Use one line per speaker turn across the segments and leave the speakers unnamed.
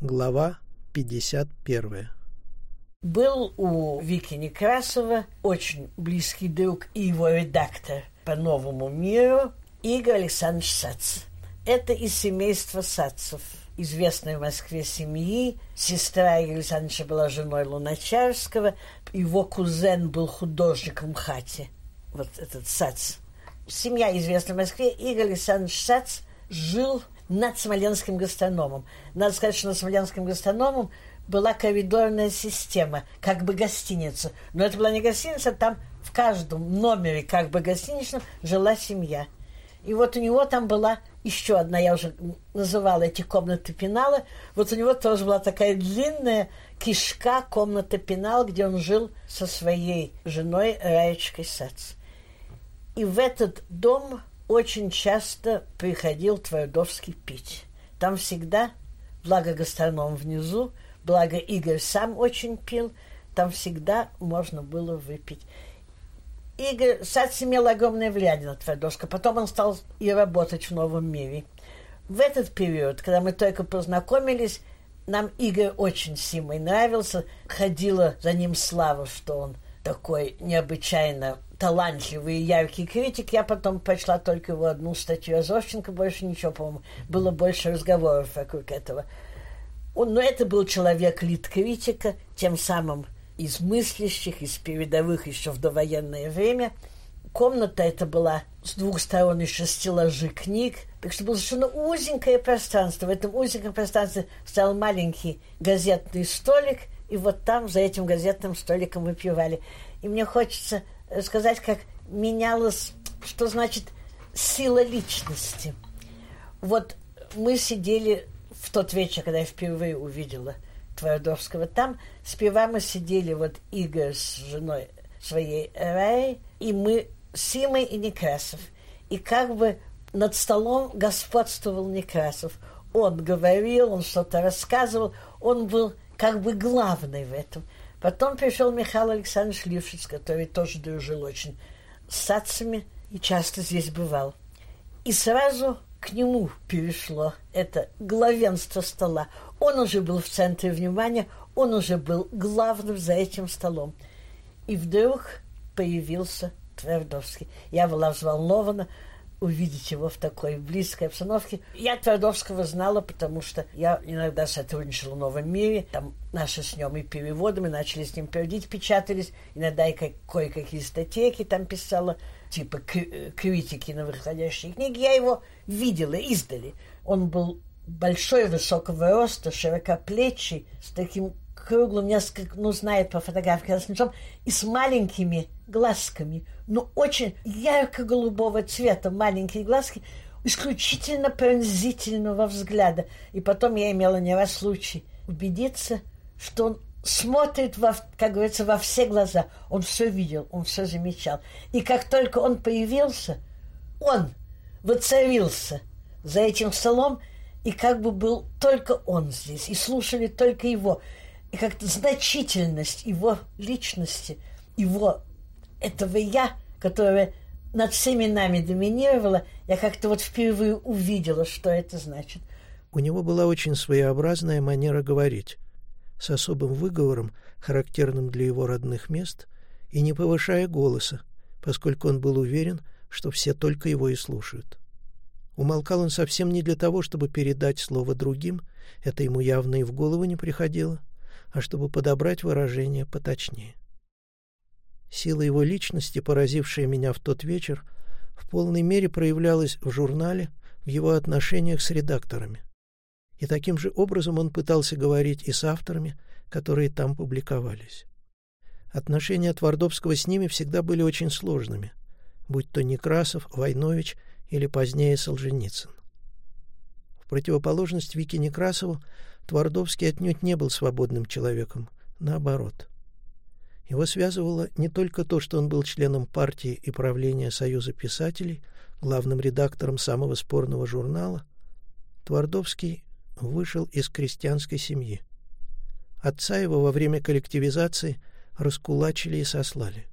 Глава 51.
Был у Вики Некрасова очень близкий друг и его редактор по «Новому миру» Игорь Александрович Сац. Это из семейства Сацев, известной в Москве семьи. Сестра Игоря Александровича была женой Луначарского. Его кузен был художником хати. Вот этот Сац. Семья известна в Москве. Игорь Александрович Сац жил над Смоленским гастрономом. Надо сказать, что над Смоленским гастрономом была коридорная система, как бы гостиница. Но это была не гостиница, там в каждом номере, как бы гостиничном, жила семья. И вот у него там была еще одна, я уже называла эти комнаты пенала. Вот у него тоже была такая длинная кишка комната пенал, где он жил со своей женой Раечкой Сац. И в этот дом очень часто приходил Твардовский пить. Там всегда, благо гастроном внизу, благо Игорь сам очень пил, там всегда можно было выпить. Игорь Сац имел огромное влияние на Твардовского. Потом он стал и работать в новом мире. В этот период, когда мы только познакомились, нам Игорь очень сильно нравился. Ходила за ним слава, что он такой необычайно талантливый и яркий критик. Я потом прочла только его одну статью о Зощенко, больше ничего, по-моему. Было больше разговоров вокруг этого. Он, но это был человек лид-критика, тем самым из мыслящих, из передовых еще в довоенное время. Комната эта была с двух сторон еще стеллажи книг, так что было совершенно узенькое пространство. В этом узеньком пространстве стоял маленький газетный столик, и вот там за этим газетным столиком выпивали. И мне хочется сказать, как менялась, что значит сила личности. Вот мы сидели в тот вечер, когда я впервые увидела Твардовского, там сперва мы сидели, вот Игорь с женой своей Рай, и мы Симой и Некрасов. И как бы над столом господствовал Некрасов. Он говорил, он что-то рассказывал, он был как бы главный в этом. Потом пришел Михаил Александрович Лившиц, который тоже дружил очень с садцами и часто здесь бывал. И сразу к нему перешло это главенство стола. Он уже был в центре внимания, он уже был главным за этим столом. И вдруг появился Твердовский. Я была взволнована, увидеть его в такой близкой обстановке. Я Твардовского знала, потому что я иногда сотрудничала в «Новом мире». Там наши с ним и переводы, мы начали с ним переводить, печатались. Иногда и кое-какие статейки там писала, типа критики на выходящие книги. Я его видела издали. Он был большой, высокого роста, широкоплечий, с таким круглым, несколько, ну, знает по фотографии лицом, и с маленькими глазками, ну, очень ярко-голубого цвета, маленькие глазки, исключительно пронзительного взгляда. И потом я имела не раз случай убедиться, что он смотрит, во, как говорится, во все глаза. Он все видел, он все замечал. И как только он появился, он воцарился за этим столом, и как бы был только он здесь, и слушали только его и как-то значительность его личности, его этого «я», которое над всеми нами доминировало, я как-то вот впервые увидела, что это значит.
У него была очень своеобразная манера говорить, с особым выговором, характерным для его родных мест, и не повышая голоса, поскольку он был уверен, что все только его и слушают. Умолкал он совсем не для того, чтобы передать слово другим, это ему явно и в голову не приходило — а чтобы подобрать выражение поточнее. Сила его личности, поразившая меня в тот вечер, в полной мере проявлялась в журнале, в его отношениях с редакторами. И таким же образом он пытался говорить и с авторами, которые там публиковались. Отношения Твардовского с ними всегда были очень сложными, будь то Некрасов, Войнович или позднее Солженицын. В противоположность Вике Некрасову Твардовский отнюдь не был свободным человеком, наоборот. Его связывало не только то, что он был членом партии и правления Союза писателей, главным редактором самого спорного журнала. Твардовский вышел из крестьянской семьи. Отца его во время коллективизации раскулачили и сослали.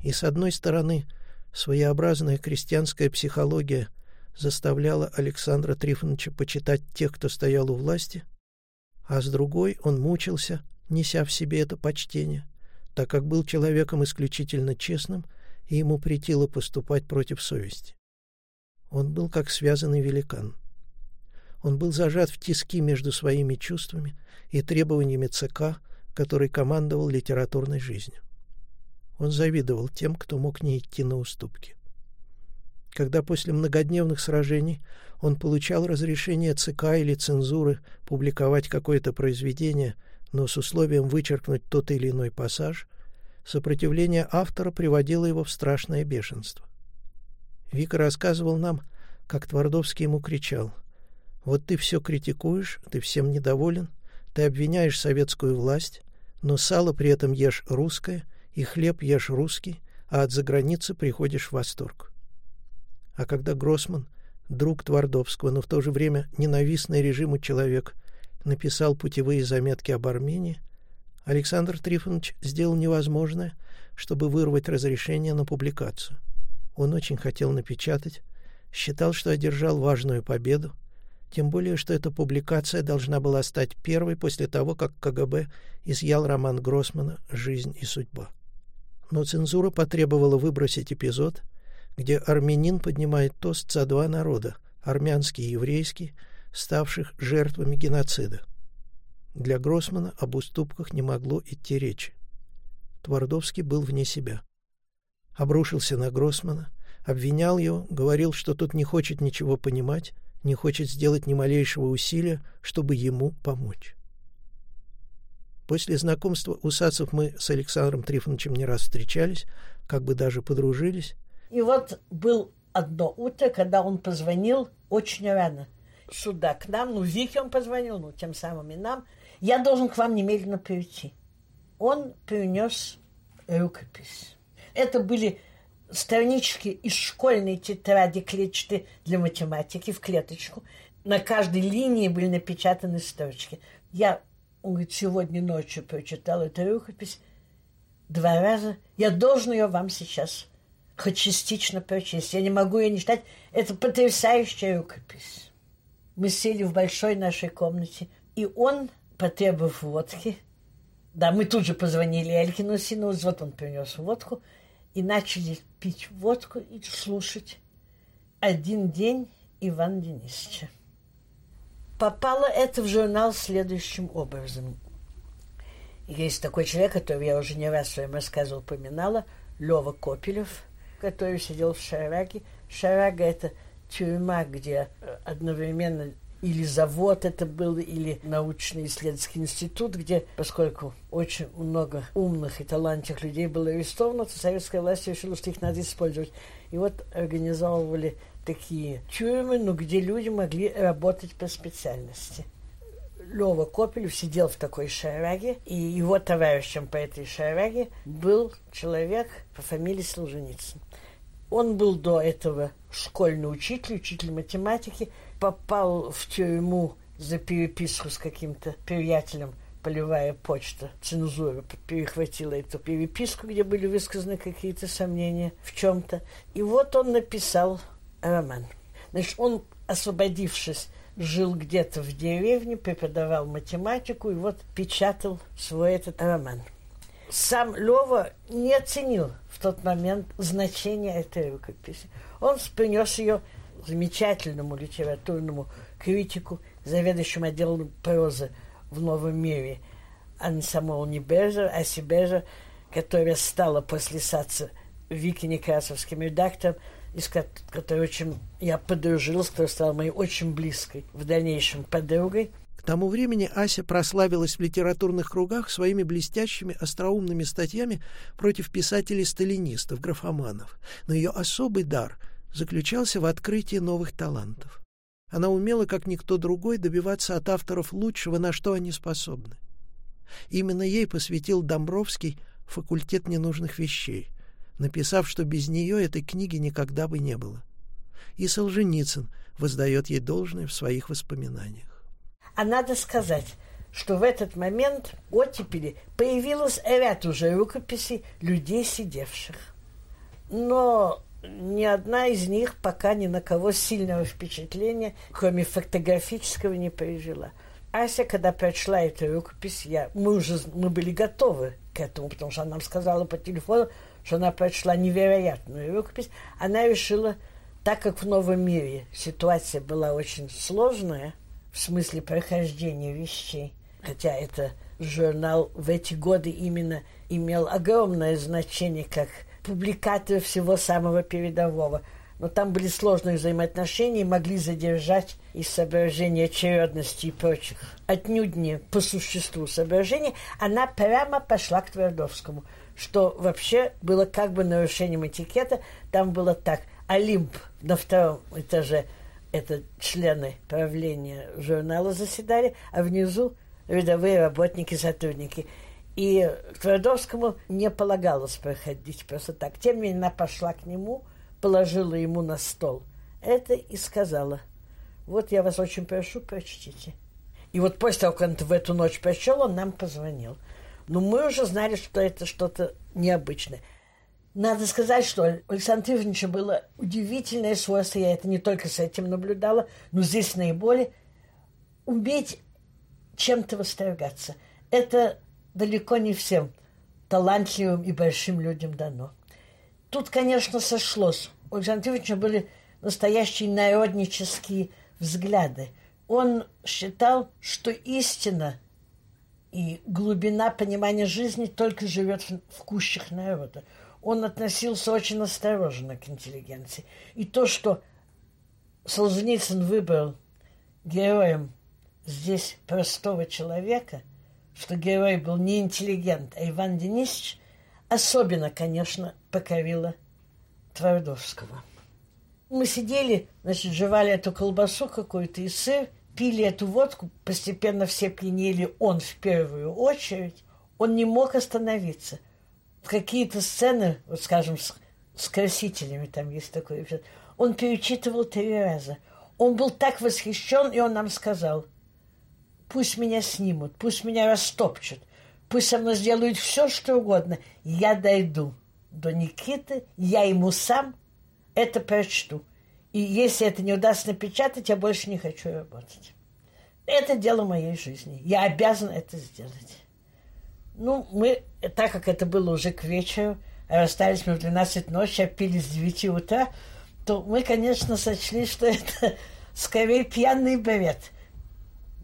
И с одной стороны, своеобразная крестьянская психология заставляла Александра Трифоновича почитать тех, кто стоял у власти – а с другой он мучился, неся в себе это почтение, так как был человеком исключительно честным, и ему претило поступать против совести. Он был как связанный великан. Он был зажат в тиски между своими чувствами и требованиями ЦК, который командовал литературной жизнью. Он завидовал тем, кто мог не идти на уступки. Когда после многодневных сражений он получал разрешение ЦК или цензуры публиковать какое-то произведение, но с условием вычеркнуть тот или иной пассаж, сопротивление автора приводило его в страшное бешенство. Вика рассказывал нам, как Твардовский ему кричал «Вот ты все критикуешь, ты всем недоволен, ты обвиняешь советскую власть, но сало при этом ешь русское, и хлеб ешь русский, а от заграницы приходишь в восторг». А когда Гроссман, друг Твардовского, но в то же время ненавистный режиму человек, написал путевые заметки об Армении, Александр Трифонович сделал невозможное, чтобы вырвать разрешение на публикацию. Он очень хотел напечатать, считал, что одержал важную победу, тем более, что эта публикация должна была стать первой после того, как КГБ изъял роман Гроссмана «Жизнь и судьба». Но цензура потребовала выбросить эпизод — где армянин поднимает тост за два народа – армянский и еврейский, ставших жертвами геноцида. Для Гроссмана об уступках не могло идти речи. Твардовский был вне себя. Обрушился на Гроссмана, обвинял его, говорил, что тот не хочет ничего понимать, не хочет сделать ни малейшего усилия, чтобы ему помочь. После знакомства у Сацев мы с Александром Трифоновичем не раз встречались, как бы даже подружились,
и вот был одно утро, когда он позвонил очень рано сюда, к нам, ну, Вике он позвонил, ну, тем самым и нам. Я должен к вам немедленно прийти. Он принес рукопись. Это были странички из школьной тетради клетчатой для математики в клеточку. На каждой линии были напечатаны строчки. Я, он говорит, сегодня ночью прочитал эту рукопись два раза. Я должен ее вам сейчас хоть частично прочесть. Я не могу ее не читать. Это потрясающая рукопись. Мы сели в большой нашей комнате, и он, потребовав водки, да, мы тут же позвонили Элькину сыну, вот он принес водку, и начали пить водку и слушать один день Ивана Денисовича. Попало это в журнал следующим образом. Есть такой человек, который я уже не раз в своем рассказе упоминала, Лева Копелев – который сидел в Шараге. Шарага – это тюрьма, где одновременно или завод это был, или научно-исследовательский институт, где, поскольку очень много умных и талантливых людей было арестовано, то советская власть решила, что их надо использовать. И вот организовывали такие тюрьмы, ну, где люди могли работать по специальности. Лева Копелев сидел в такой шараге, и его товарищем по этой шараге был человек по фамилии Солженицын. Он был до этого школьный учитель, учитель математики, попал в тюрьму за переписку с каким-то приятелем, полевая почта, цензура перехватила эту переписку, где были высказаны какие-то сомнения в чем-то. И вот он написал роман. Значит, он, освободившись, жил где-то в деревне, преподавал математику и вот печатал свой этот роман сам Лева не оценил в тот момент значение этой рукописи. Он принес ее замечательному литературному критику, заведующему отделом прозы в «Новом мире» Анне Самойловне Бежер, Аси Бежер, которая стала после Саца Вики Некрасовским редактором, из которой очень я подружилась, которая стала моей очень близкой в дальнейшем подругой
тому времени Ася прославилась в литературных кругах своими блестящими остроумными статьями против писателей-сталинистов, графоманов, но ее особый дар заключался в открытии новых талантов. Она умела, как никто другой, добиваться от авторов лучшего, на что они способны. Именно ей посвятил Домбровский факультет ненужных вещей, написав, что без нее этой книги никогда бы не было. И Солженицын воздает ей должное в своих воспоминаниях.
А надо сказать, что в этот момент оттепели появилось ряд уже рукописей людей, сидевших. Но ни одна из них пока ни на кого сильного впечатления, кроме фотографического, не пережила. Ася, когда прочла эту рукопись, я, мы уже мы были готовы к этому, потому что она нам сказала по телефону, что она прочла невероятную рукопись. Она решила, так как в новом мире ситуация была очень сложная, в смысле прохождения вещей, хотя это журнал в эти годы именно имел огромное значение как публикатор всего самого передового – но там были сложные взаимоотношения и могли задержать из соображения очередности и прочих. Отнюдь не по существу соображений, она прямо пошла к Твардовскому, что вообще было как бы нарушением этикета. Там было так, Олимп на втором этаже это члены правления журнала заседали, а внизу рядовые работники, сотрудники. И Твардовскому не полагалось проходить просто так. Тем не менее, она пошла к нему – положила ему на стол это и сказала, вот я вас очень прошу, прочтите. И вот после того, как он в эту ночь прочел, он нам позвонил. Но мы уже знали, что это что-то необычное. Надо сказать, что у Александра Ивановича было удивительное свойство, я это не только с этим наблюдала, но здесь наиболее, уметь чем-то восторгаться. Это далеко не всем талантливым и большим людям дано. Тут, конечно, сошлось. У Александра Ивановича были настоящие народнические взгляды. Он считал, что истина и глубина понимания жизни только живет в, в кущах народа. Он относился очень осторожно к интеллигенции. И то, что Солженицын выбрал героем здесь простого человека, что герой был не интеллигент, а Иван Денисович – особенно, конечно, покорила Твардовского. Мы сидели, значит, жевали эту колбасу какую-то и сыр, пили эту водку, постепенно все пьянели, он в первую очередь. Он не мог остановиться. Какие-то сцены, вот скажем, с, с красителями, там есть такой эпизод, он перечитывал три раза. Он был так восхищен, и он нам сказал, пусть меня снимут, пусть меня растопчут, Пусть со мной сделают все, что угодно. Я дойду до Никиты, я ему сам это прочту. И если это не удастся напечатать, я больше не хочу работать. Это дело моей жизни. Я обязан это сделать. Ну, мы, так как это было уже к вечеру, расстались мы в 12 ночи, а пили с 9 утра, то мы, конечно, сочли, что это скорее пьяный бред.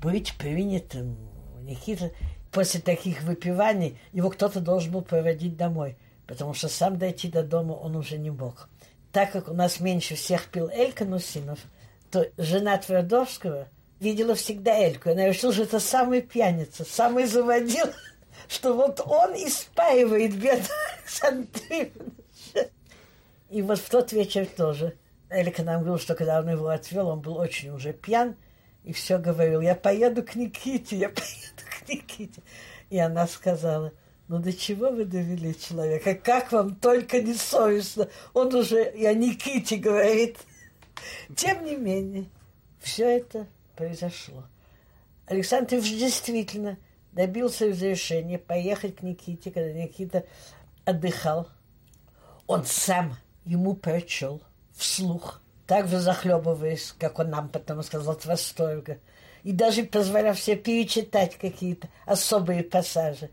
Быть принятым Никита после таких выпиваний его кто-то должен был проводить домой, потому что сам дойти до дома он уже не мог. Так как у нас меньше всех пил Элька Нусинов, то жена Твердовского видела всегда Эльку. Она решила, что это самый пьяница, самый заводил, что вот он и спаивает бедного Александра И вот в тот вечер тоже. Элька нам говорил, что когда он его отвел, он был очень уже пьян, и все говорил, я поеду к Никите, я поеду к Никите. И она сказала, ну до чего вы довели человека? Как вам только не совестно? Он уже о Никите говорит. Тем не менее, все это произошло. Александр Ильич действительно добился разрешения поехать к Никите, когда Никита отдыхал. Он сам ему прочел вслух – также захлебываясь, как он нам потом сказал, от восторга. И даже позволял все перечитать какие-то особые пассажи.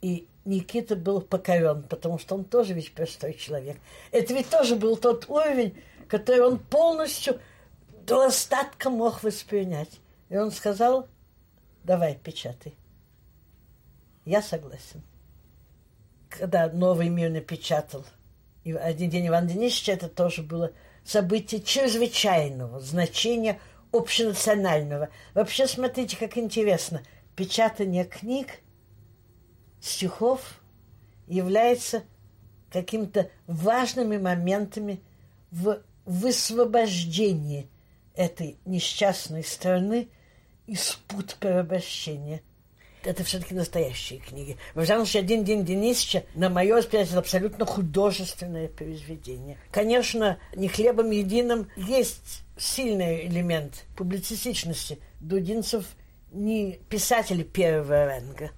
И Никита был покорен, потому что он тоже ведь простой человек. Это ведь тоже был тот уровень, который он полностью до остатка мог воспринять. И он сказал, давай, печатай. Я согласен. Когда «Новый мир» напечатал, и один день Иван Денисович, это тоже было событие чрезвычайного значения общенационального. Вообще, смотрите, как интересно. Печатание книг, стихов является какими-то важными моментами в высвобождении этой несчастной страны из пут порабощения – это все-таки настоящие книги. Во всяком случае, «Один день Денисовича», на мое восприятие, абсолютно художественное произведение. Конечно, не хлебом единым есть сильный элемент публицистичности. Дудинцев не писатель первого ранга.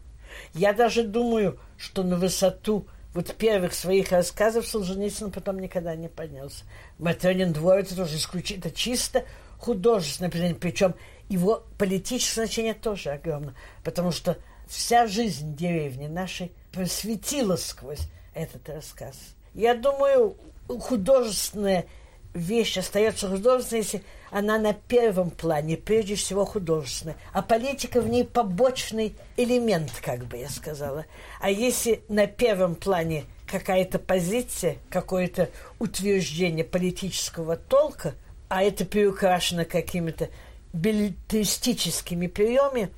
Я даже думаю, что на высоту вот первых своих рассказов Солженицын потом никогда не поднялся. Матрёнин двор тоже исключительно чисто художественное произведение, причем его политическое значение тоже огромно, потому что вся жизнь деревни нашей просветила сквозь этот рассказ. Я думаю, художественная вещь остается художественной, если она на первом плане, прежде всего художественная. А политика в ней побочный элемент, как бы я сказала. А если на первом плане какая-то позиция, какое-то утверждение политического толка, а это приукрашено какими-то билетристическими приемами,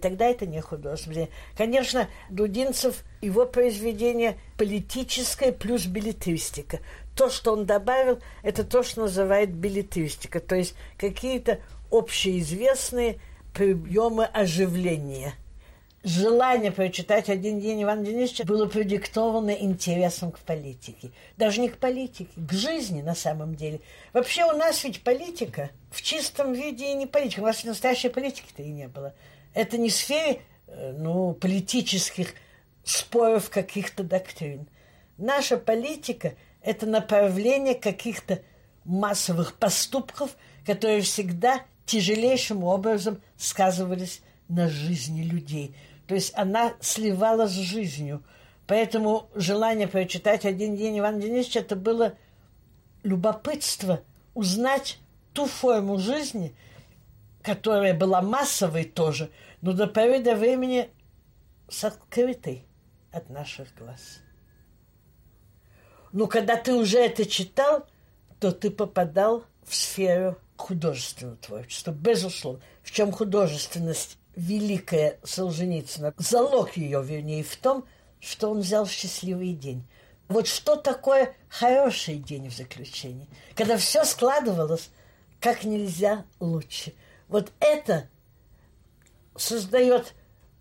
тогда это не художественное. Конечно, Дудинцев, его произведение политическое плюс билетристика. То, что он добавил, это то, что называют билетристика, то есть какие-то общеизвестные приемы оживления – желание прочитать «Один день Ивана Денисовича» было продиктовано интересом к политике. Даже не к политике, к жизни на самом деле. Вообще у нас ведь политика в чистом виде и не политика. У нас настоящей политики-то и не было. Это не сфере э, ну, политических споров каких-то доктрин. Наша политика – это направление каких-то массовых поступков, которые всегда тяжелейшим образом сказывались на жизни людей – то есть она сливалась с жизнью. Поэтому желание прочитать один день Ивана Денисовича это было любопытство узнать ту форму жизни, которая была массовой тоже, но до поры до времени сокрытой от наших глаз. Но когда ты уже это читал, то ты попадал в сферу художественного творчества, безусловно. В чем художественность великая Солженицына, залог ее, вернее, в том, что он взял счастливый день. Вот что такое хороший день в заключении, когда все складывалось как нельзя лучше. Вот это создает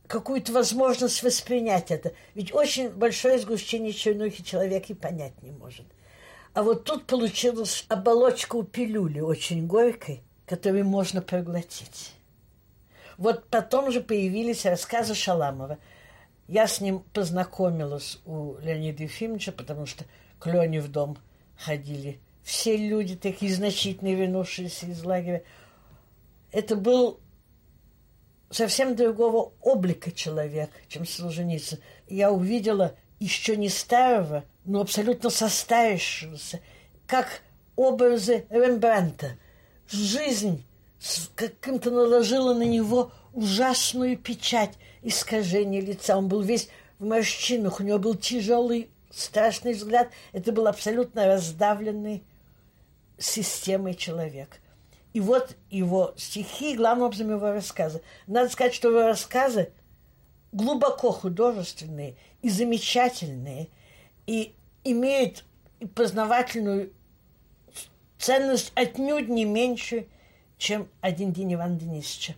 какую-то возможность воспринять это. Ведь очень большое сгущение чернухи человек и понять не может. А вот тут получилась оболочка у пилюли очень горькой, которую можно проглотить. Вот потом же появились рассказы Шаламова. Я с ним познакомилась у Леонида Ефимовича, потому что к Лене в дом ходили все люди, такие значительные, вернувшиеся из лагеря. Это был совсем другого облика человек, чем Солженицын. Я увидела еще не старого, но абсолютно состарившегося, как образы Рембранта. Жизнь с каким-то наложила на него ужасную печать искажения лица. Он был весь в морщинах, у него был тяжелый, страшный взгляд. Это был абсолютно раздавленный системой человек. И вот его стихи, главным образом его рассказы. Надо сказать, что его рассказы глубоко художественные и замечательные, и имеют познавательную ценность отнюдь не меньше, чем один день Ивана Денисовича.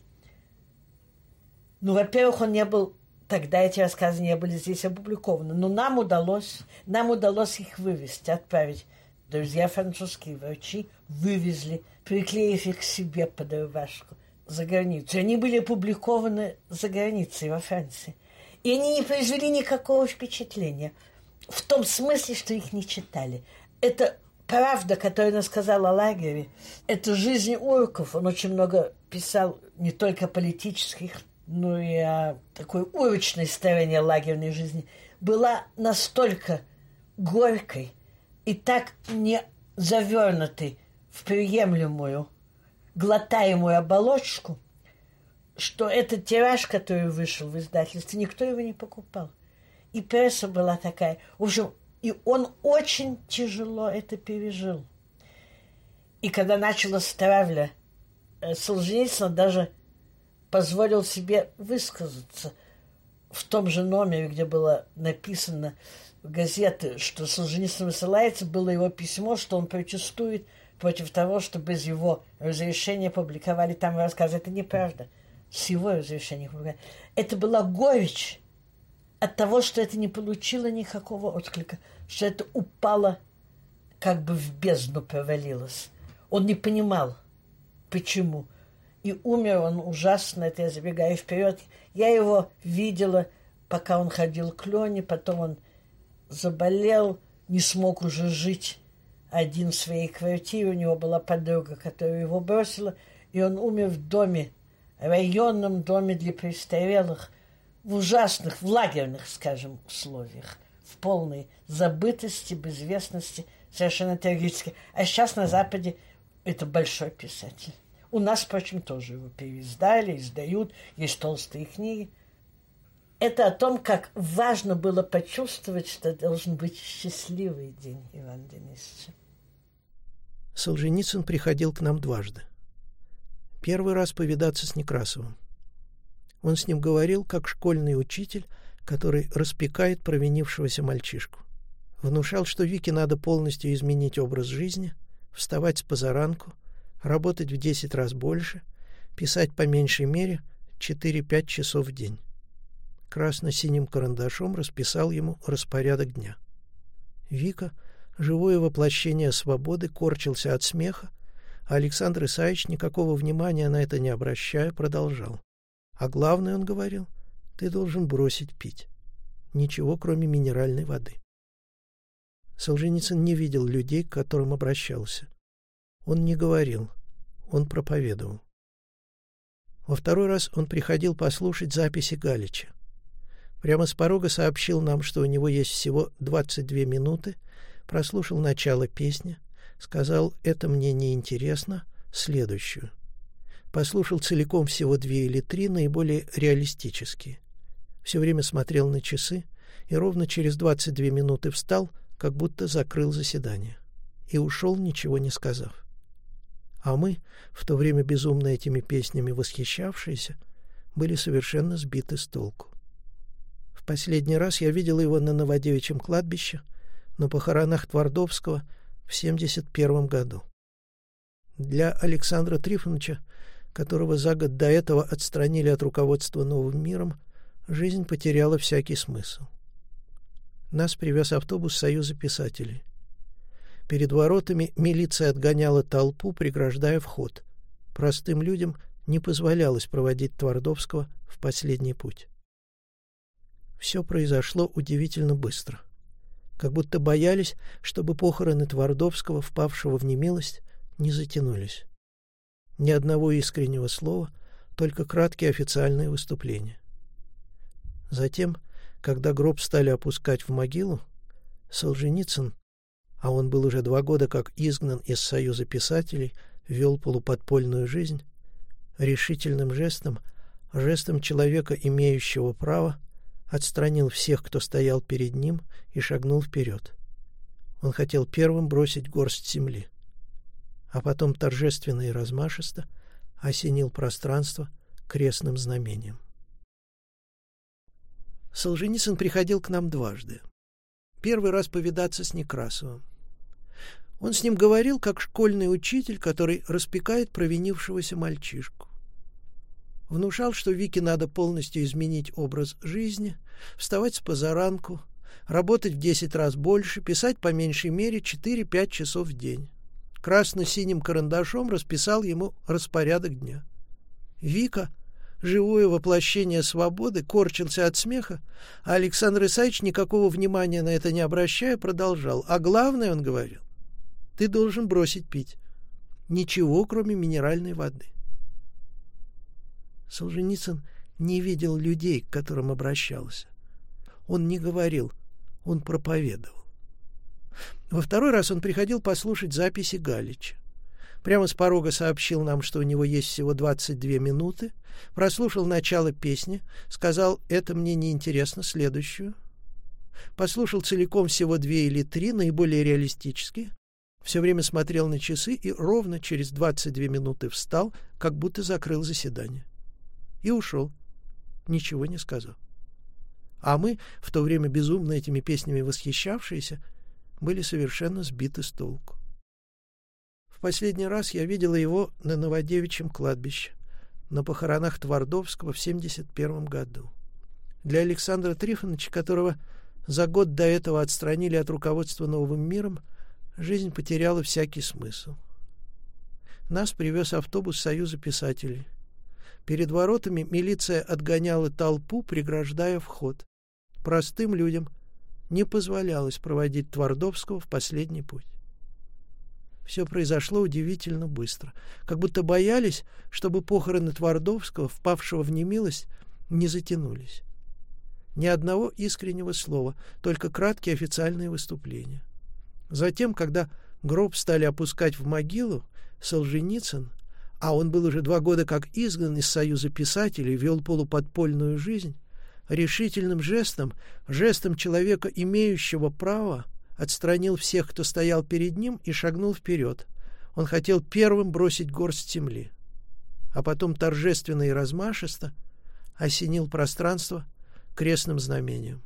Ну, во-первых, он не был тогда эти рассказы не были здесь опубликованы. Но нам удалось, нам удалось их вывести, отправить. Друзья французские врачи вывезли, приклеив их к себе под рубашку за границу. Они были опубликованы за границей во Франции. И они не произвели никакого впечатления. В том смысле, что их не читали. Это правда, которую она сказала о лагере, это жизнь урков. Он очень много писал не только политических, но и о такой урочной стороне лагерной жизни, была настолько горькой и так не завернутой в приемлемую, глотаемую оболочку, что этот тираж, который вышел в издательстве, никто его не покупал. И пресса была такая. В общем, и он очень тяжело это пережил. И когда началась травля, э, Солженицын даже позволил себе высказаться в том же номере, где было написано в газеты, что Солженицын высылается, было его письмо, что он протестует против того, что без его разрешения публиковали там рассказы. Это неправда. С его разрешения публиковали. Это была горечь от того, что это не получило никакого отклика, что это упало, как бы в бездну провалилось. Он не понимал, почему. И умер он ужасно, это я забегаю вперед. Я его видела, пока он ходил к Лене, потом он заболел, не смог уже жить один в своей квартире, у него была подруга, которая его бросила, и он умер в доме, районном доме для престарелых, в ужасных, в лагерных, скажем, условиях, в полной забытости, безвестности, совершенно трагически. А сейчас на Западе это большой писатель. У нас, впрочем, тоже его переиздали, издают, есть толстые книги. Это о том, как важно было почувствовать, что должен быть счастливый день Ивана Денисовича.
Солженицын приходил к нам дважды. Первый раз повидаться с Некрасовым. Он с ним говорил, как школьный учитель, который распекает провинившегося мальчишку. Внушал, что Вике надо полностью изменить образ жизни, вставать с позаранку, работать в десять раз больше, писать по меньшей мере 4-5 часов в день. Красно-синим карандашом расписал ему распорядок дня. Вика, живое воплощение свободы, корчился от смеха, а Александр Исаевич, никакого внимания на это не обращая, продолжал. А главное, он говорил, ты должен бросить пить. Ничего, кроме минеральной воды. Солженицын не видел людей, к которым обращался. Он не говорил, он проповедовал. Во второй раз он приходил послушать записи Галича. Прямо с порога сообщил нам, что у него есть всего 22 минуты, прослушал начало песни, сказал «это мне не интересно», следующую. Послушал целиком всего две или три, наиболее реалистические. Все время смотрел на часы и ровно через 22 минуты встал, как будто закрыл заседание. И ушел, ничего не сказав. А мы, в то время безумно этими песнями восхищавшиеся, были совершенно сбиты с толку. В последний раз я видел его на Новодевичьем кладбище, на похоронах Твардовского в 71 году. Для Александра Трифоновича, которого за год до этого отстранили от руководства новым миром, жизнь потеряла всякий смысл. Нас привез автобус Союза писателей. Перед воротами милиция отгоняла толпу, преграждая вход. Простым людям не позволялось проводить Твардовского в последний путь. Все произошло удивительно быстро как будто боялись, чтобы похороны Твардовского, впавшего в немилость, не затянулись. Ни одного искреннего слова, только краткие официальные выступления. Затем, когда гроб стали опускать в могилу, Солженицын, а он был уже два года как изгнан из Союза писателей, вел полуподпольную жизнь, решительным жестом, жестом человека, имеющего право, отстранил всех, кто стоял перед ним, и шагнул вперед. Он хотел первым бросить горсть земли, а потом торжественно и размашисто осенил пространство крестным знамением. Солженицын приходил к нам дважды. Первый раз повидаться с Некрасовым. Он с ним говорил, как школьный учитель, который распекает провинившегося мальчишку внушал, что Вике надо полностью изменить образ жизни, вставать с позаранку, работать в 10 раз больше, писать по меньшей мере 4-5 часов в день. Красно-синим карандашом расписал ему распорядок дня. Вика, живое воплощение свободы, корчился от смеха, а Александр Исаевич, никакого внимания на это не обращая, продолжал. А главное, он говорил, ты должен бросить пить. Ничего, кроме минеральной воды. Солженицын не видел людей, к которым обращался. Он не говорил, он проповедовал. Во второй раз он приходил послушать записи Галича. Прямо с порога сообщил нам, что у него есть всего 22 минуты, прослушал начало песни, сказал «это мне не интересно, следующую». Послушал целиком всего две или три, наиболее реалистические, все время смотрел на часы и ровно через 22 минуты встал, как будто закрыл заседание и ушел, ничего не сказал. А мы, в то время безумно этими песнями восхищавшиеся, были совершенно сбиты с толку. В последний раз я видела его на Новодевичьем кладбище, на похоронах Твардовского в 71 году. Для Александра Трифоновича, которого за год до этого отстранили от руководства новым миром, жизнь потеряла всякий смысл. Нас привез автобус Союза писателей. Перед воротами милиция отгоняла толпу, преграждая вход. Простым людям не позволялось проводить Твардовского в последний путь. Все произошло удивительно быстро, как будто боялись, чтобы похороны Твардовского, впавшего в немилость, не затянулись. Ни одного искреннего слова, только краткие официальные выступления. Затем, когда гроб стали опускать в могилу, Солженицын, а он был уже два года как изгнан из Союза писателей, вел полуподпольную жизнь, решительным жестом, жестом человека, имеющего право, отстранил всех, кто стоял перед ним, и шагнул вперед. Он хотел первым бросить горсть земли. А потом торжественно и размашисто осенил пространство крестным знамением.